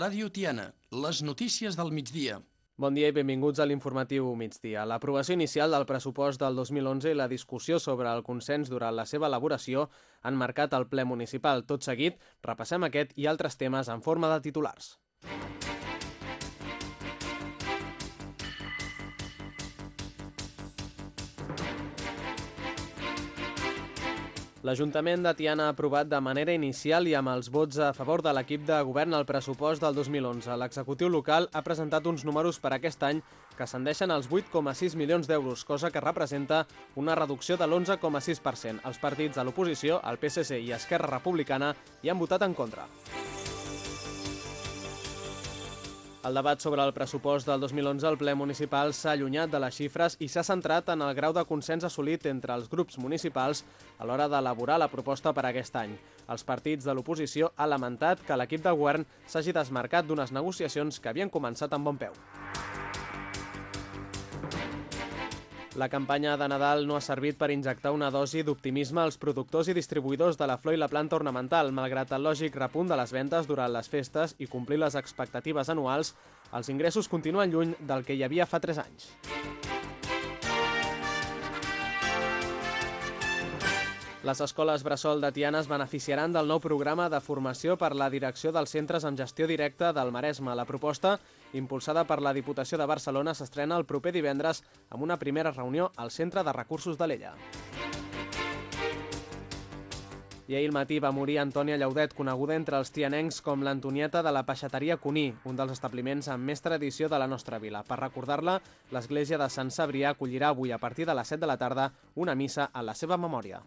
Ràdio Tiana, les notícies del migdia. Bon dia i benvinguts a l'informatiu migdia. L'aprovació inicial del pressupost del 2011 i la discussió sobre el consens durant la seva elaboració han marcat el ple municipal. Tot seguit, repassem aquest i altres temes en forma de titulars. L'Ajuntament de Tiana ha aprovat de manera inicial i amb els vots a favor de l'equip de govern el pressupost del 2011. L'executiu local ha presentat uns números per aquest any que ascendeixen als 8,6 milions d'euros, cosa que representa una reducció de l'11,6%. Els partits de l'oposició, el PSC i Esquerra Republicana, hi han votat en contra. El debat sobre el pressupost del 2011 al ple municipal s'ha allunyat de les xifres i s'ha centrat en el grau de consens assolit entre els grups municipals a l'hora d'elaborar la proposta per aquest any. Els partits de l'oposició ha lamentat que l'equip de govern s'hagi desmarcat d'unes negociacions que havien començat amb bon peu. La campanya de Nadal no ha servit per injectar una dosi d'optimisme als productors i distribuïdors de la flor i la planta ornamental. Malgrat el lògic repunt de les ventes durant les festes i complir les expectatives anuals, els ingressos continuen lluny del que hi havia fa 3 anys. Les escoles Bressol de Tiana es beneficiaran del nou programa de formació per la direcció dels centres amb gestió directa del Maresme. La proposta, impulsada per la Diputació de Barcelona, s'estrena el proper divendres amb una primera reunió al Centre de Recursos de l'Ella. I ahir al matí va morir Antònia Llaudet, coneguda entre els tianencs com l'Antonieta de la Peixateria Cuní, un dels establiments amb més tradició de la nostra vila. Per recordar-la, l'església de Sant Sabrià acollirà avui a partir de les 7 de la tarda una missa a la seva memòria.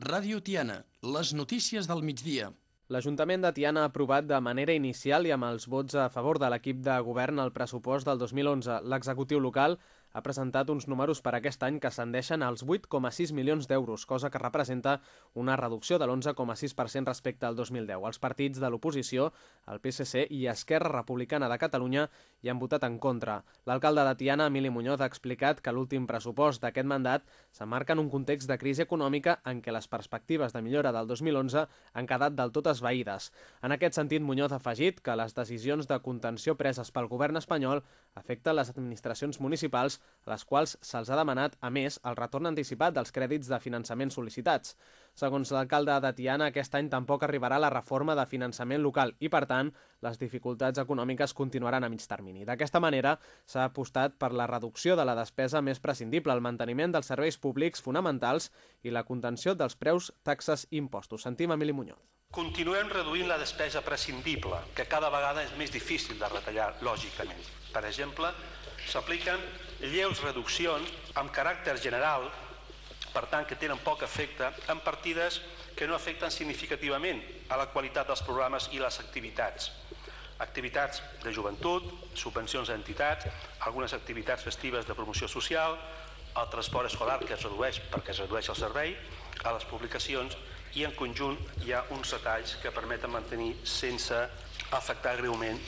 Ràdio Tiana, les notícies del migdia. L'Ajuntament de Tiana ha aprovat de manera inicial i amb els vots a favor de l'equip de govern el pressupost del 2011. L'executiu local ha presentat uns números per aquest any que ascendeixen als 8,6 milions d'euros, cosa que representa una reducció de l'11,6% respecte al 2010. Els partits de l'oposició, el PSC i Esquerra Republicana de Catalunya hi han votat en contra. L'alcalde de Tiana, Emili Muñoz, ha explicat que l'últim pressupost d'aquest mandat s'emmarca en un context de crisi econòmica en què les perspectives de millora del 2011 han quedat del tot esvaïdes. En aquest sentit, Muñoz ha afegit que les decisions de contenció preses pel govern espanyol afecten les administracions municipals a les quals se'ls ha demanat, a més, el retorn anticipat dels crèdits de finançament sol·licitats. Segons l'alcalde de Tiana, aquest any tampoc arribarà la reforma de finançament local i, per tant, les dificultats econòmiques continuaran a mig termini. D'aquesta manera, s'ha apostat per la reducció de la despesa més prescindible, el manteniment dels serveis públics fonamentals i la contenció dels preus, taxes i impostos. Sentim Emili Muñoz. Continuem reduint la despesa prescindible, que cada vegada és més difícil de retallar, lògicament. Per exemple, s'apliquen lleus reduccions amb caràcter general, per tant que tenen poc efecte, en partides que no afecten significativament a la qualitat dels programes i les activitats. Activitats de joventut, subvencions a entitats, algunes activitats festives de promoció social, el transport escolar que es redueix perquè es redueix el servei, a les publicacions i en conjunt hi ha uns retalls que permeten mantenir sense afectar greument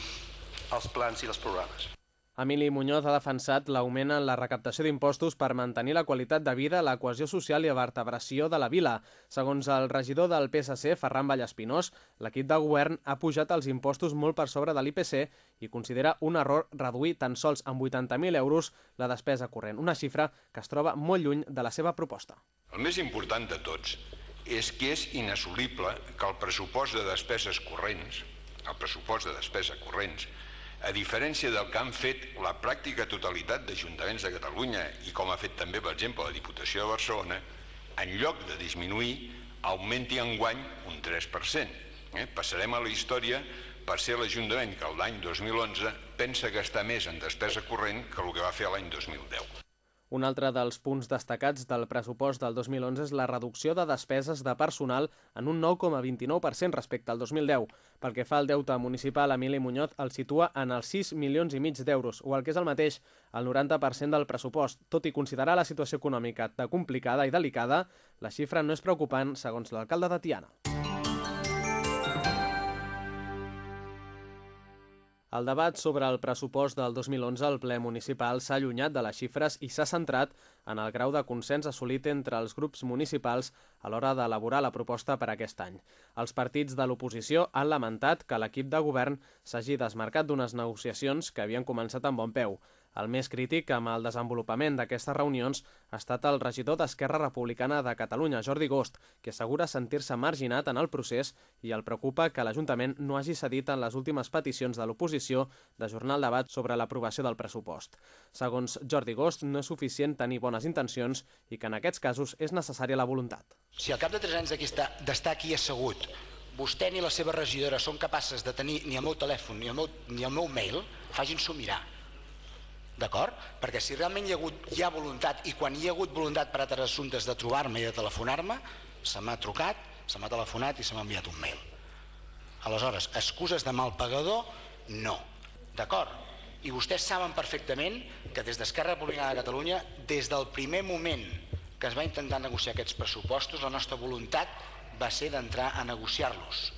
els plans i els programes. Emili Muñoz ha defensat l'augment en la recaptació d'impostos per mantenir la qualitat de vida, la cohesió social i la vertebració de la vila. Segons el regidor del PSC, Ferran Vallespinós, l'equip de govern ha pujat els impostos molt per sobre de l'IPC i considera un error reduir tan sols amb 80.000 euros la despesa corrent, una xifra que es troba molt lluny de la seva proposta. El més important de tots és que és inassolible que el pressupost de despeses corrents, el pressupost de despesa corrents, a diferència del que han fet la pràctica totalitat d'ajuntaments de Catalunya i com ha fet també, per exemple, la Diputació de Barcelona, en lloc de disminuir, augmenti en guany un 3%. Eh? Passarem a la història per ser l'Ajuntament que l'any 2011 pensa gastar més en despesa corrent que el que va fer l'any 2010. Un altre dels punts destacats del pressupost del 2011 és la reducció de despeses de personal en un 9,29% respecte al 2010. Pel que fa al deute municipal, Emili Muñoz el situa en els 6 milions i mig d'euros, o el que és el mateix, el 90% del pressupost. Tot i considerar la situació econòmica de complicada i delicada, la xifra no és preocupant, segons l'alcalde de Tiana. El debat sobre el pressupost del 2011 al ple municipal s'ha allunyat de les xifres i s'ha centrat en el grau de consens assolit entre els grups municipals a l'hora d'elaborar la proposta per aquest any. Els partits de l'oposició han lamentat que l'equip de govern s'hagi desmarcat d'unes negociacions que havien començat amb bon peu. El més crític amb el desenvolupament d'aquestes reunions ha estat el regidor d'Esquerra Republicana de Catalunya, Jordi Gost, que assegura sentir-se marginat en el procés i el preocupa que l'Ajuntament no hagi cedit en les últimes peticions de l'oposició d'ajornar el debat sobre l'aprovació del pressupost. Segons Jordi Gost, no és suficient tenir bones intencions i que en aquests casos és necessària la voluntat. Si al cap de tres anys d'estar aquí assegut vostè ni la seva regidora són capaces de tenir ni el meu telèfon ni el meu, ni el meu mail, fagin-s'ho mirar d'acord? Perquè si realment hi ha, hagut, hi ha voluntat i quan hi ha hagut voluntat per altres assumptes de trobar-me i de telefonar-me, se m'ha trucat, se m'ha telefonat i se m'ha enviat un mail. Aleshores, excuses de mal pagador, no. D'acord? I vostès saben perfectament que des d'Esquerra Republicana de Catalunya, des del primer moment que es va intentar negociar aquests pressupostos, la nostra voluntat va ser d'entrar a negociar-los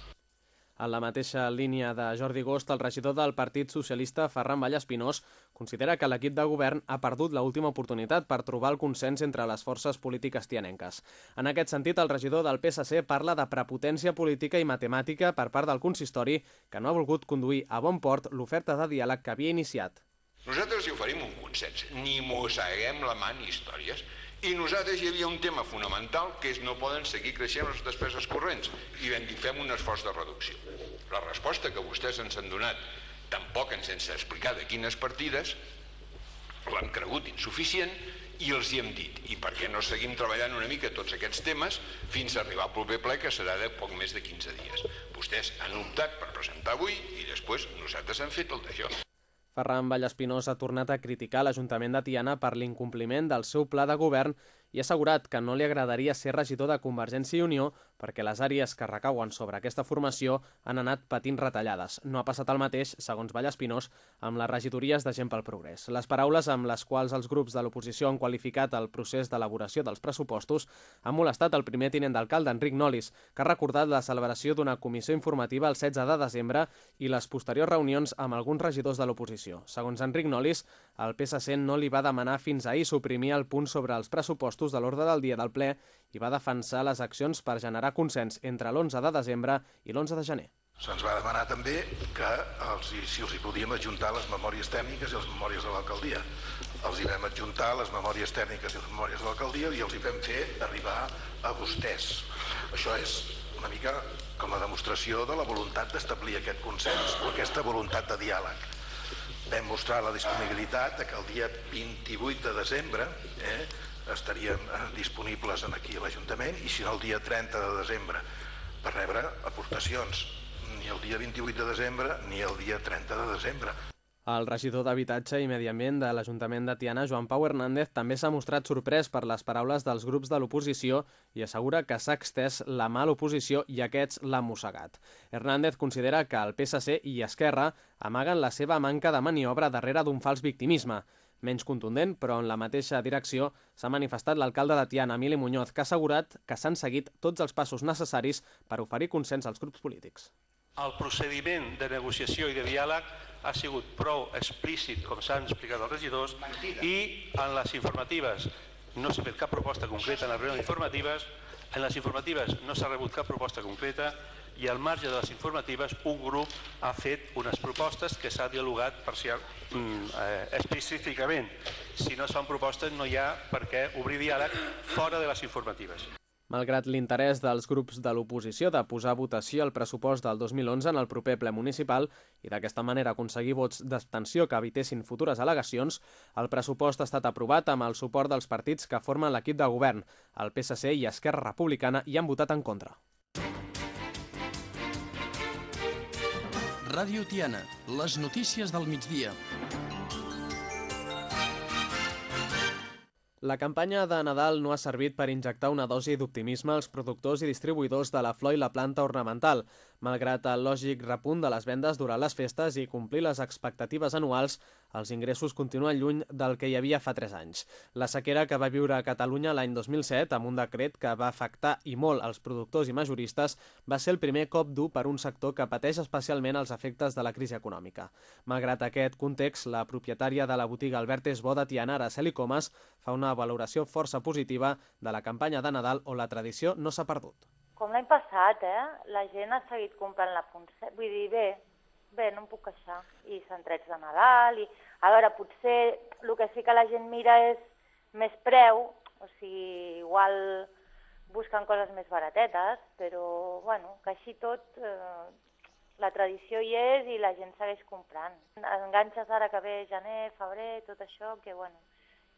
en la mateixa línia de Jordi Gost, el regidor del Partit Socialista, Ferran Vallespinós, considera que l'equip de govern ha perdut l'última oportunitat per trobar el consens entre les forces polítiques tianenques. En aquest sentit, el regidor del PSC parla de prepotència política i matemàtica per part del consistori que no ha volgut conduir a bon port l'oferta de diàleg que havia iniciat. Nosaltres hi oferim un consens, ni mosseguem la mà ni històries. I nosaltres hi havia un tema fonamental que és no poden seguir creixent les despeses corrents i vam dir fem un esforç de reducció. La resposta que vostès ens han donat, tampoc ens sense explicar de quines partides, l'han cregut insuficient i els hi hem dit, i per què no seguim treballant una mica tots aquests temes fins a arribar al proper ple que serà de poc més de 15 dies. Vostès han optat per presentar avui i després nosaltres hem fet el d'això. Ferran Vallespinós ha tornat a criticar l'Ajuntament de Tiana per l'incompliment del seu pla de govern i ha assegurat que no li agradaria ser regidor de Convergència i Unió perquè les àrees que recauen sobre aquesta formació han anat patint retallades. No ha passat el mateix, segons Vallespinós, amb les regidories de Gent pel Progrés. Les paraules amb les quals els grups de l'oposició han qualificat el procés d'elaboració dels pressupostos han molestat el primer tinent d'alcalde, Enric Nolis, que ha recordat la celebració d'una comissió informativa el 16 de desembre i les posteriors reunions amb alguns regidors de l'oposició. Segons Enric Nolis, el PSC no li va demanar fins ahir suprimir el punt sobre els pressupostos de l'ordre del dia del ple i va defensar les accions per generar consens entre l'11 de desembre i l'11 de gener. Se'ns va demanar també que els, si els hi podíem adjuntar les memòries tècniques i les memòries de l'alcaldia. Els hi vam adjuntar les memòries tècniques i les memòries de l'alcaldia i els hi vam fer arribar a vostès. Això és una mica com la demostració de la voluntat d'establir aquest consens o aquesta voluntat de diàleg. Vam mostrar la disponibilitat que el dia 28 de desembre eh, estaríem eh, disponibles aquí a l'Ajuntament i si no el dia 30 de desembre per rebre aportacions ni el dia 28 de desembre ni el dia 30 de desembre. El regidor d'Habitatge i Medi Ambient de l'Ajuntament de Tiana, Joan Pau Hernández, també s'ha mostrat sorprès per les paraules dels grups de l'oposició i assegura que s'ha extès la mà a l'oposició i aquests l'han mossegat. Hernández considera que el PSC i Esquerra amaguen la seva manca de maniobra darrere d'un fals victimisme menys contundent, però en la mateixa direcció s'ha manifestat l'alcalde de Tiana, Emili Muñoz, que ha assegurat que s'han seguit tots els passos necessaris per oferir consens als grups polítics. El procediment de negociació i de diàleg ha sigut prou explícit, com s'han explicat els regidors, i en les informatives no s'ha fet cap proposta concreta en les reunions informatives, en les informatives no s'ha rebut cap proposta concreta i al marge de les informatives un grup ha fet unes propostes que s'ha dialogat parcial, mm, eh, específicament. Si no es fan propostes no hi ha per què obrir diàleg fora de les informatives. Malgrat l'interès dels grups de l'oposició de posar votació el pressupost del 2011 en el proper ple municipal i d'aquesta manera aconseguir vots d'abstenció que evitessin futures al·legacions, el pressupost ha estat aprovat amb el suport dels partits que formen l'equip de govern. El PSC i Esquerra Republicana hi han votat en contra. Ràdio Tiana, les notícies del migdia. La campanya de Nadal no ha servit per injectar una dosi d'optimisme als productors i distribuïdors de la flor i la planta ornamental. Malgrat el lògic repunt de les vendes durant les festes i complir les expectatives anuals, els ingressos continuen lluny del que hi havia fa 3 anys. La sequera que va viure a Catalunya l'any 2007, amb un decret que va afectar i molt els productors i majoristes, va ser el primer cop dur per un sector que pateix especialment els efectes de la crisi econòmica. Malgrat aquest context, la propietària de la botiga Albertes Boda Tiana, Araceli Comas, fa una valoració força positiva de la campanya de Nadal on la tradició no s'ha perdut. Com l'any passat, eh? La gent ha seguit comprant la Ponce. Vull dir, bé, bé, no em puc queixar. I centrets de Nadal, i a veure, potser el que sí que la gent mira és més preu, o sigui, igual busquen coses més baratetes, però, bueno, que així tot eh, la tradició hi és i la gent segueix comprant. Enganxes ara que ve gener, febrer, tot això, que, bueno,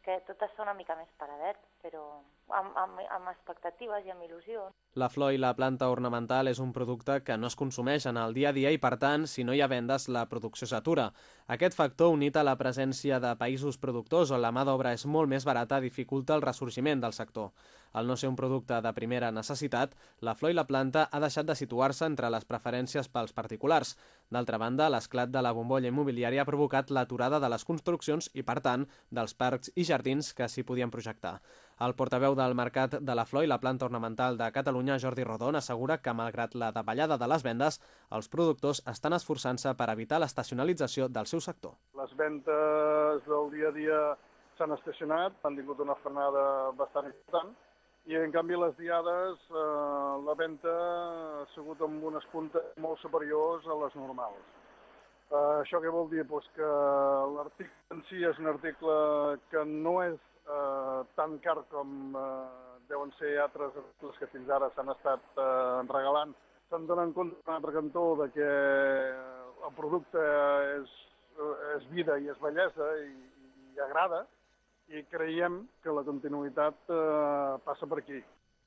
que tot està una mica més paradet, però amb, amb, amb expectatives i amb il·lusió. La flor i la planta ornamental és un producte que no es consumeix en el dia a dia i, per tant, si no hi ha vendes, la producció s'atura. Aquest factor, unit a la presència de països productors on la mà d'obra és molt més barata, dificulta el ressorgiment del sector. Al no ser un producte de primera necessitat, la flor i la planta ha deixat de situar-se entre les preferències pels particulars. D'altra banda, l'esclat de la bombolla immobiliària ha provocat l'aturada de les construccions i, per tant, dels parcs i jardins que s'hi podien projectar. El portaveu del Mercat de la Flor i la Planta Ornamental de Catalunya, Jordi Rodon, assegura que, malgrat la davallada de les vendes, els productors estan esforçant-se per evitar l'estacionalització del seu sector. Les ventes del dia a dia s'han estacionat, han tingut una frenada bastant important, i en canvi les diades, eh, la venda ha sigut amb unes puntes molt superiors a les normals. Uh, això què vol dir? Pues que l'article en si és un article que no és eh, tan car com eh, deuen ser altres articles que fins ara s'han estat eh, regalant, se'n donen compte un altre cantó de que el producte és, és vida i és bellesa i, i agrada, i creiem que la continuïtat eh, passa per aquí.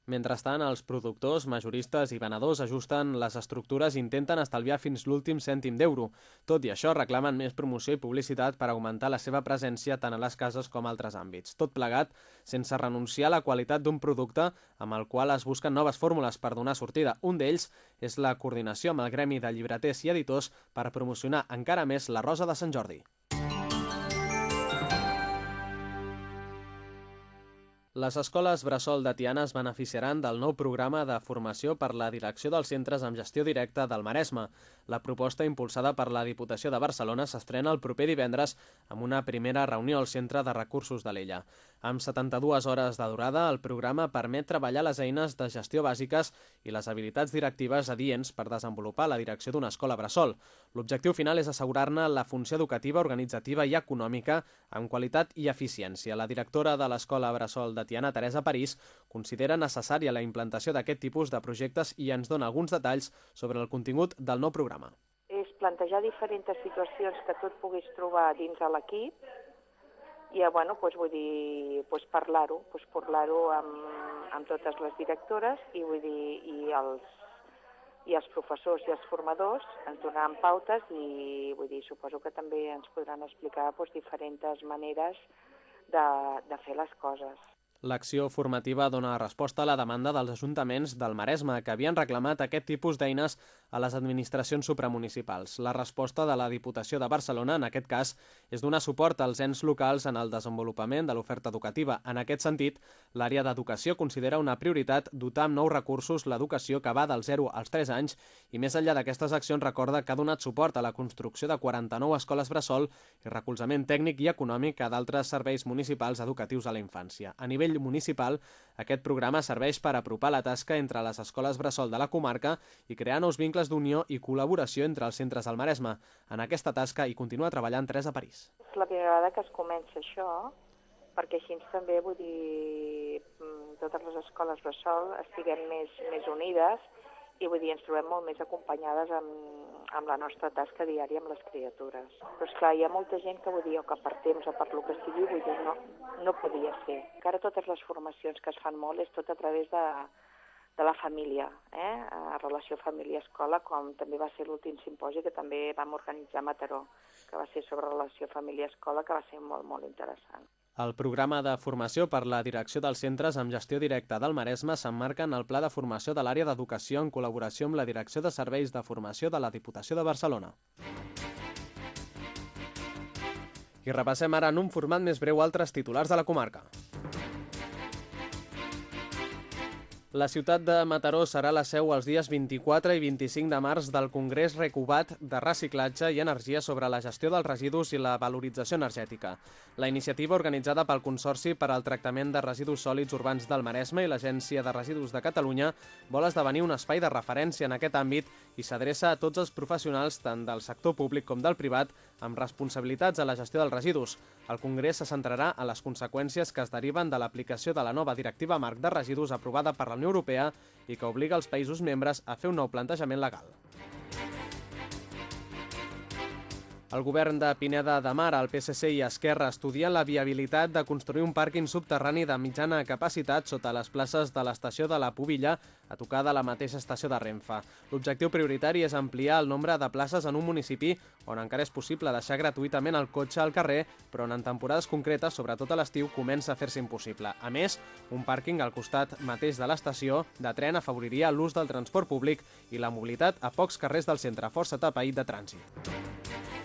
Mentrestant, els productors, majoristes i venedors ajusten les estructures i intenten estalviar fins l'últim cèntim d'euro. Tot i això, reclamen més promoció i publicitat per augmentar la seva presència tant a les cases com a altres àmbits. Tot plegat, sense renunciar a la qualitat d'un producte amb el qual es busquen noves fórmules per donar sortida. Un d'ells és la coordinació amb el Gremi de Llibreters i Editors per promocionar encara més la Rosa de Sant Jordi. Les escoles Bressol de Tiana es beneficiaran del nou programa de formació per la direcció dels centres amb gestió directa del Maresme. La proposta impulsada per la Diputació de Barcelona s'estrena el proper divendres amb una primera reunió al Centre de Recursos de l'Ella. Amb 72 hores de durada, el programa permet treballar les eines de gestió bàsiques i les habilitats directives adients per desenvolupar la direcció d'una escola bressol. L'objectiu final és assegurar-ne la funció educativa, organitzativa i econòmica amb qualitat i eficiència. La directora de l'Escola Bressol de Tiana, Teresa París, considera necessària la implantació d'aquest tipus de projectes i ens dona alguns detalls sobre el contingut del nou programa. És plantejar diferents situacions que tu et puguis trobar dins de l'equip i eh, bueno, pues, vull dir, pues, parlar-ho, pues, parlar-ho amb, amb totes les directores i, vull dir, i, els, i els professors i els formadors ens donaran pautes i vull dir, suposo que també ens podran explicar pues, diferents maneres de, de fer les coses. L'acció formativa dona resposta a la demanda dels ajuntaments del Maresme, que havien reclamat aquest tipus d'eines a les administracions supramunicipals. La resposta de la Diputació de Barcelona, en aquest cas, és donar suport als ens locals en el desenvolupament de l'oferta educativa. En aquest sentit, l'àrea d'educació considera una prioritat dotar amb nous recursos l'educació que va del 0 als 3 anys i més enllà d'aquestes accions recorda que ha donat suport a la construcció de 49 escoles bressol i recolzament tècnic i econòmic a d'altres serveis municipals educatius a la infància. A nivell municipal, aquest programa serveix per apropar la tasca entre les escoles bressol de la comarca i crear nous vincles d'unió i col·laboració entre els centres del Maresme. En aquesta tasca hi continua treballant Teresa París. És la primera vegada que es comença això, perquè així també, vull dir, mm, totes les escoles bressol estiguem més, més unides i vull dir, ens trobem molt més acompanyades amb, amb la nostra tasca diària amb les criatures. Però esclar, hi ha molta gent que vull dir, o que per temps o per lo que sigui, vull dir, no, no podia ser. Encara totes les formacions que es fan molt és tot a través de, de la família, eh? a relació família-escola, com també va ser l'últim simposi que també vam organitzar a Mataró, que va ser sobre relació família-escola, que va ser molt, molt interessant. El programa de formació per la direcció dels centres amb gestió directa del Maresme s'emmarca en el Pla de Formació de l'Àrea d'Educació en col·laboració amb la Direcció de Serveis de Formació de la Diputació de Barcelona. I repassem ara en un format més breu altres titulars de la comarca. La ciutat de Mataró serà la seu els dies 24 i 25 de març del Congrés Recubat de Reciclatge i Energia sobre la gestió dels residus i la valorització energètica. La iniciativa, organitzada pel Consorci per al Tractament de Residus Sòlids Urbans del Maresme i l'Agència de Residus de Catalunya, vol esdevenir un espai de referència en aquest àmbit i s'adreça a tots els professionals, tant del sector públic com del privat, amb responsabilitats a la gestió dels residus. El Congrés se centrarà en les conseqüències que es deriven de l'aplicació de la nova directiva marc de residus aprovada per la Unió Europea i que obliga els països membres a fer un nou plantejament legal. El govern de Pineda de Mar, el PSC i Esquerra estudien la viabilitat de construir un pàrquing subterrani de mitjana capacitat sota les places de l'estació de la Pubilla, a tocar de la mateixa estació de Renfe. L'objectiu prioritari és ampliar el nombre de places en un municipi on encara és possible deixar gratuïtament el cotxe al carrer, però on en temporades concretes, sobretot a l'estiu, comença a fer-se impossible. A més, un pàrquing al costat mateix de l'estació de tren afavoriria l'ús del transport públic i la mobilitat a pocs carrers del centre força tapaït de trànsit.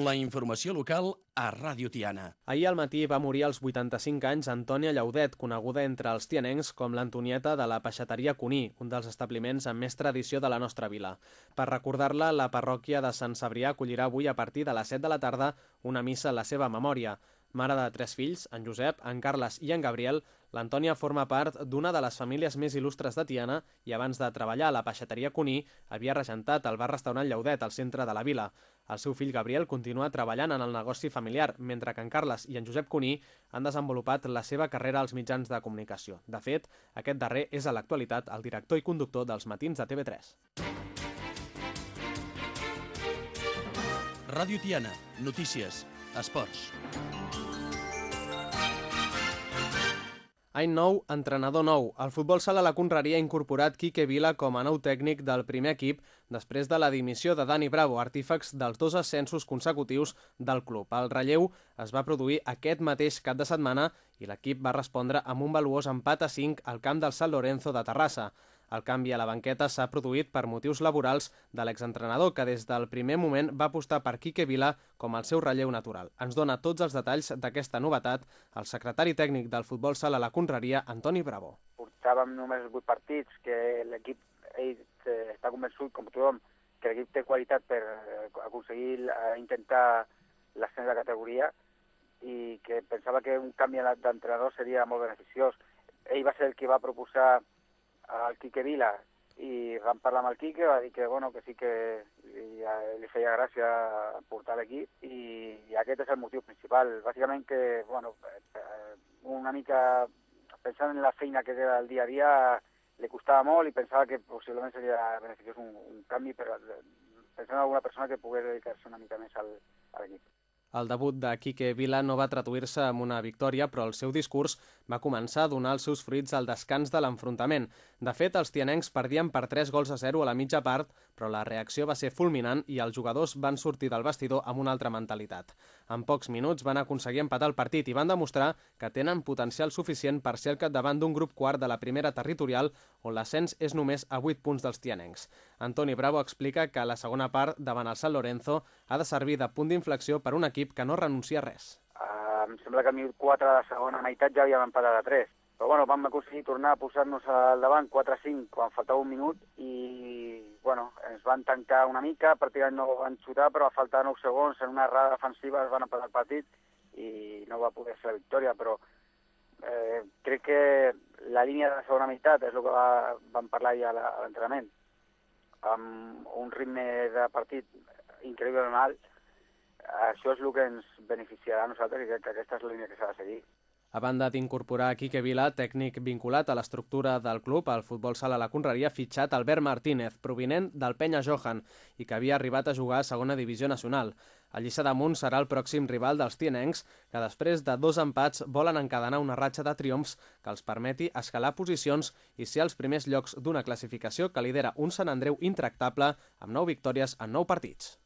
La informació local a Ràdio Tiana. Ahir al matí va morir als 85 anys Antònia Llaudet, coneguda entre els tianencs com l'Antonieta de la Peixateria Cuní, un dels establiments amb més tradició de la nostra vila. Per recordar-la, la parròquia de Sant Cebrià acollirà avui a partir de les 7 de la tarda una missa en la seva memòria. Mare de tres fills, en Josep, en Carles i en Gabriel, l'Antònia forma part d'una de les famílies més il·lustres de Tiana i abans de treballar a la peixateria Cuní havia regentat el bar-restaurant Llaudet al centre de la vila. El seu fill Gabriel continua treballant en el negoci familiar, mentre que en Carles i en Josep Cuní han desenvolupat la seva carrera als mitjans de comunicació. De fet, aquest darrer és a l'actualitat el director i conductor dels matins de TV3. Ràdio Tiana. Notícies. Esports. Any nou, entrenador nou. El futbol sala la Conreria ha incorporat Quique Vila com a nou tècnic del primer equip després de la dimissió de Dani Bravo, artífex dels dos ascensos consecutius del club. El relleu es va produir aquest mateix cap de setmana i l'equip va respondre amb un valuós empat a 5 al camp del San Lorenzo de Terrassa. El canvi a la banqueta s'ha produït per motius laborals de l'exentrenador, que des del primer moment va apostar per Quique Vila com el seu relleu natural. Ens dona tots els detalls d'aquesta novetat el secretari tècnic del futbol sala la Conreria, Antoni Bravo. Portàvem només 8 partits, que l'equip eh, està convençut, com tothom, que l'equip té qualitat per eh, aconseguir eh, intentar l'ascens de categoria i que pensava que un canvi d'entrenador seria molt beneficiós. Ell va ser el que va proposar al Quique Vila i vam parlar amb el Quique, va dir que, bueno, que sí que li, li feia gràcia portar l'equip i, i aquest és el motiu principal. Bàsicament que, bueno, eh, una mica pensant en la feina que té el dia a dia li costava molt i pensava que possiblement seria beneficiós un, un canvi, però pensant en alguna persona que pogués dedicar-se una mica més al, a l'equip. El debut de Quique Vila no va traduir-se amb una victòria, però el seu discurs va començar a donar els seus fruits al descans de l'enfrontament. De fet, els tianencs perdien per 3 gols a 0 a la mitja part, però la reacció va ser fulminant i els jugadors van sortir del vestidor amb una altra mentalitat. En pocs minuts van aconseguir empatar el partit i van demostrar que tenen potencial suficient per ser el capdavant d'un grup quart de la primera territorial on l'ascens és només a 8 punts dels tianencs. Antoni Bravo explica que la segona part davant el San Lorenzo ha de servir de punt d'inflexió per un equip equip que no renuncia a res. Uh, em sembla que a minut 4 de la segona meitat ja havíem empatat a 3. Però bueno, vam aconseguir tornar a posar-nos al davant 4-5 quan faltava un minut i bueno, ens van tancar una mica, pràcticament no van xutar, però a faltar 9 segons en una errada defensiva es van empatar el partit i no va poder ser la victòria, però eh, crec que la línia de la segona meitat és el que va, vam parlar ja a l'entrenament, amb un ritme de partit increïblement alt, això és el que ens beneficiarà a nosaltres i crec que aquesta és la línia que s'ha de seguir. A banda d'incorporar Quique Vila, tècnic vinculat a l'estructura del club, el futbol sala la Conreria ha fitxat Albert Martínez, provinent del Penya Johan, i que havia arribat a jugar a segona divisió nacional. El Lliçà d'Amunt serà el pròxim rival dels tienencs, que després de dos empats volen encadenar una ratxa de triomfs que els permeti escalar posicions i ser els primers llocs d'una classificació que lidera un Sant Andreu intractable amb nou victòries en nou partits.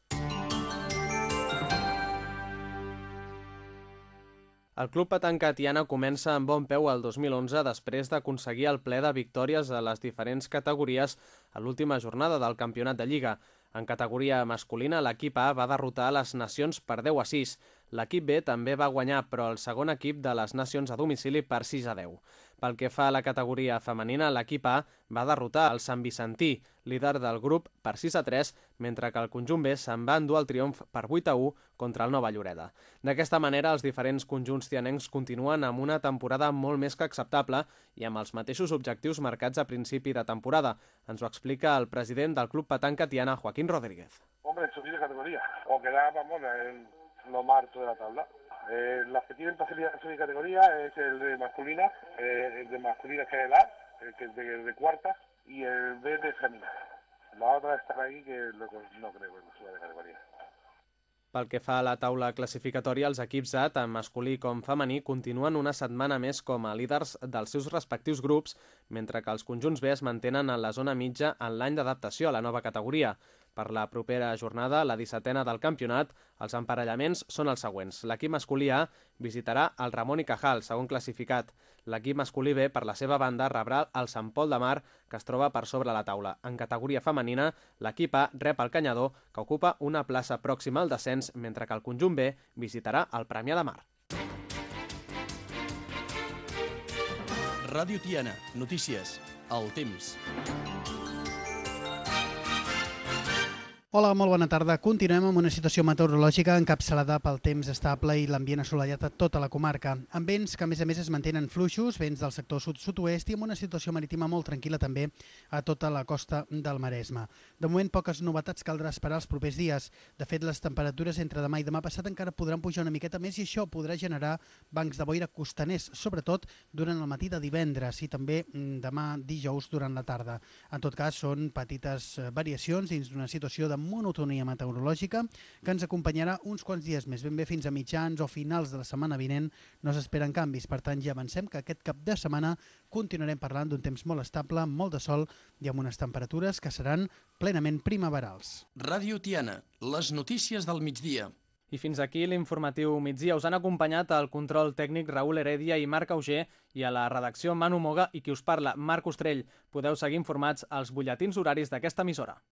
El Club Petanca Tiana comença amb bon peu el 2011 després d'aconseguir el ple de victòries a les diferents categories a l'última jornada del campionat de Lliga. En categoria masculina, l'equip A va derrotar les Nacions per 10 a 6. L'equip B també va guanyar, però el segon equip de les Nacions a domicili per 6 a 10. Pel que fa a la categoria femenina, l'equip A va derrotar el Sant Vicentí, líder del grup, per 6 a 3, mentre que el conjunt B se'n va endur el triomf per 8 a 1 contra el Nova Lloreda. D'aquesta manera, els diferents conjunts tianencs continuen amb una temporada molt més que acceptable i amb els mateixos objectius marcats a principi de temporada. Ens ho explica el president del Club Petanca Tiana, Joaquín Rodríguez. Hombre, subir de categoría, o quedar, vamos, en lo más alto de la tabla. Eh, las que tienen facilidad de categoría es el de masculina, eh, el de masculina que es el A, el que es de, de cuarta, y el B de femenina. La otra estará ahí que no creo que suba de categoría. Pel que fa a la taula classificatòria, els equips A, tant masculí com femení, continuen una setmana més com a líders dels seus respectius grups, mentre que els conjunts B es mantenen en la zona mitja en l'any d'adaptació a la nova categoria. Per la propera jornada, la 17a del campionat, els emparellaments són els següents. L'equip masculí A visitarà el Ramon i Cajal, segon classificat. L'equip masculí B, per la seva banda, rebrà el Sant Pol de Mar, que es troba per sobre la taula. En categoria femenina, l'equip A rep el Canyador, que ocupa una plaça pròxima al descens, mentre que el conjunt B visitarà el Premià de Mar. Ràdio Tiana, notícies, el temps. Hola, molt bona tarda. Continuem amb una situació meteorològica encapçalada pel temps estable i l'ambient assolellat a tota la comarca, amb vents que a més a més es mantenen fluixos, vents del sector sud-sud-oest i amb una situació marítima molt tranquil·la també a tota la costa del Maresme. De moment, poques novetats caldrà esperar els propers dies. De fet, les temperatures entre demà i demà passat encara podran pujar una miqueta més i això podrà generar bancs de boira costaners, sobretot durant el matí de divendres i també mm, demà dijous durant la tarda. En tot cas, són petites eh, variacions dins d'una situació de monotonia meteorològica que ens acompanyarà uns quants dies més, ben bé fins a mitjans o finals de la setmana vinent no s'esperen canvis. Per tant, ja avancem que aquest cap de setmana continuarem parlant d'un temps molt estable, molt de sol i amb unes temperatures que seran plenament primaverals. Ràdio Tiana, les notícies del migdia. I fins aquí l'informatiu migdia. Us han acompanyat el control tècnic Raül Heredia i Marc Auger i a la redacció Manu Moga i qui us parla, Marc Ostrell. Podeu seguir informats als butlletins horaris d'aquesta emissora.